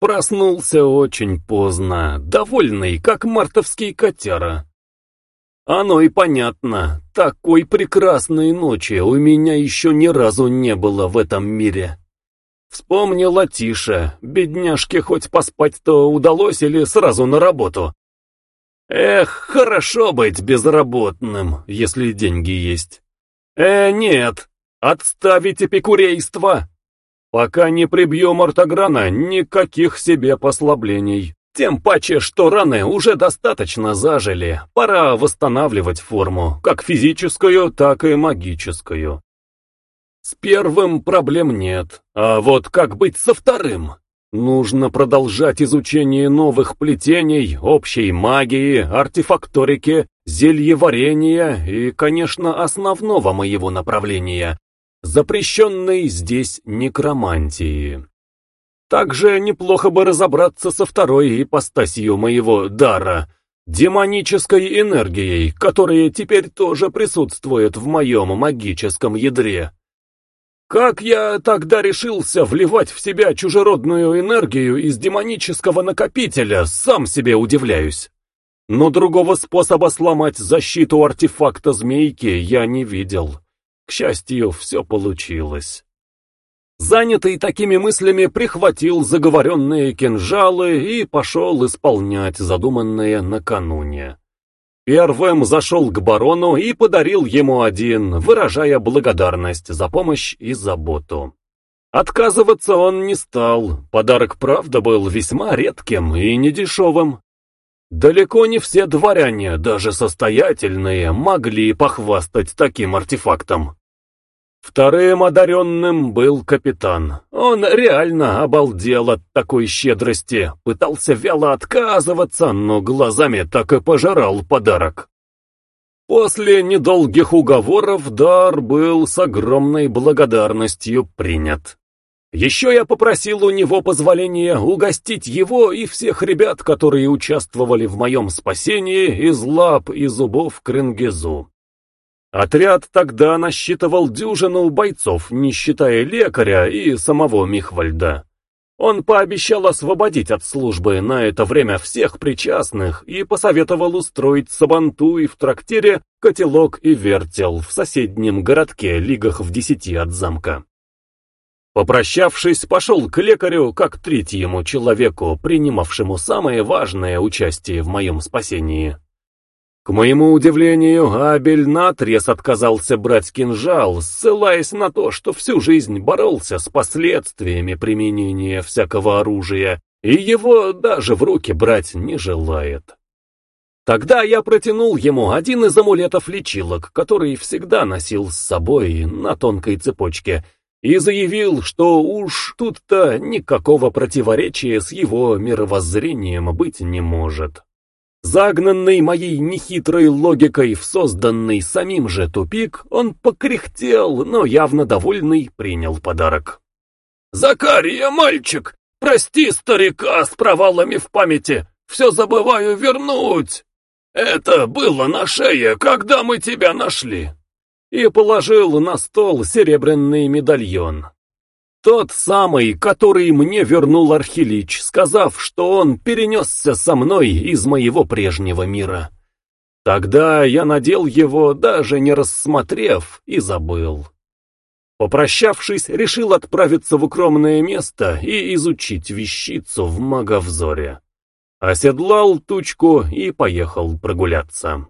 Проснулся очень поздно, довольный, как мартовский котяра. Оно и понятно, такой прекрасной ночи у меня еще ни разу не было в этом мире. Вспомнила Тиша, бедняжке хоть поспать-то удалось или сразу на работу. Эх, хорошо быть безработным, если деньги есть. Э, нет, отставить эпикурейство. Пока не прибьем ортограна, никаких себе послаблений. Тем паче, что раны уже достаточно зажили, пора восстанавливать форму, как физическую, так и магическую. С первым проблем нет, а вот как быть со вторым? Нужно продолжать изучение новых плетений, общей магии, артефакторики, зельеварения и, конечно, основного моего направления — запрещенной здесь некромантии. Также неплохо бы разобраться со второй ипостасью моего дара — демонической энергией, которая теперь тоже присутствует в моем магическом ядре. Как я тогда решился вливать в себя чужеродную энергию из демонического накопителя, сам себе удивляюсь. Но другого способа сломать защиту артефакта змейки я не видел. К счастью, все получилось. Занятый такими мыслями, прихватил заговоренные кинжалы и пошел исполнять задуманное накануне. Первым зашел к барону и подарил ему один, выражая благодарность за помощь и заботу. Отказываться он не стал, подарок правда был весьма редким и недешевым. Далеко не все дворяне, даже состоятельные, могли похвастать таким артефактом. Вторым одаренным был капитан. Он реально обалдел от такой щедрости, пытался вяло отказываться, но глазами так и пожирал подарок. После недолгих уговоров дар был с огромной благодарностью принят. Еще я попросил у него позволения угостить его и всех ребят, которые участвовали в моем спасении из лап и зубов Кренгезу. Отряд тогда насчитывал дюжину бойцов, не считая лекаря и самого Михвальда. Он пообещал освободить от службы на это время всех причастных и посоветовал устроить сабантуй в трактире котелок и вертел в соседнем городке, лигах в десяти от замка. Попрощавшись, пошел к лекарю, как третьему человеку, принимавшему самое важное участие в моем спасении. К моему удивлению, Абель наотрез отказался брать кинжал, ссылаясь на то, что всю жизнь боролся с последствиями применения всякого оружия, и его даже в руки брать не желает. Тогда я протянул ему один из амулетов-лечилок, который всегда носил с собой на тонкой цепочке, и заявил, что уж тут-то никакого противоречия с его мировоззрением быть не может. Загнанный моей нехитрой логикой в созданный самим же тупик, он покряхтел, но явно довольный принял подарок. «Закария, мальчик, прости старика с провалами в памяти, все забываю вернуть. Это было на шее, когда мы тебя нашли». И положил на стол серебряный медальон. Тот самый, который мне вернул Архилич, сказав, что он перенесся со мной из моего прежнего мира. Тогда я надел его, даже не рассмотрев, и забыл. Попрощавшись, решил отправиться в укромное место и изучить вещицу в маговзоре. Оседлал тучку и поехал прогуляться.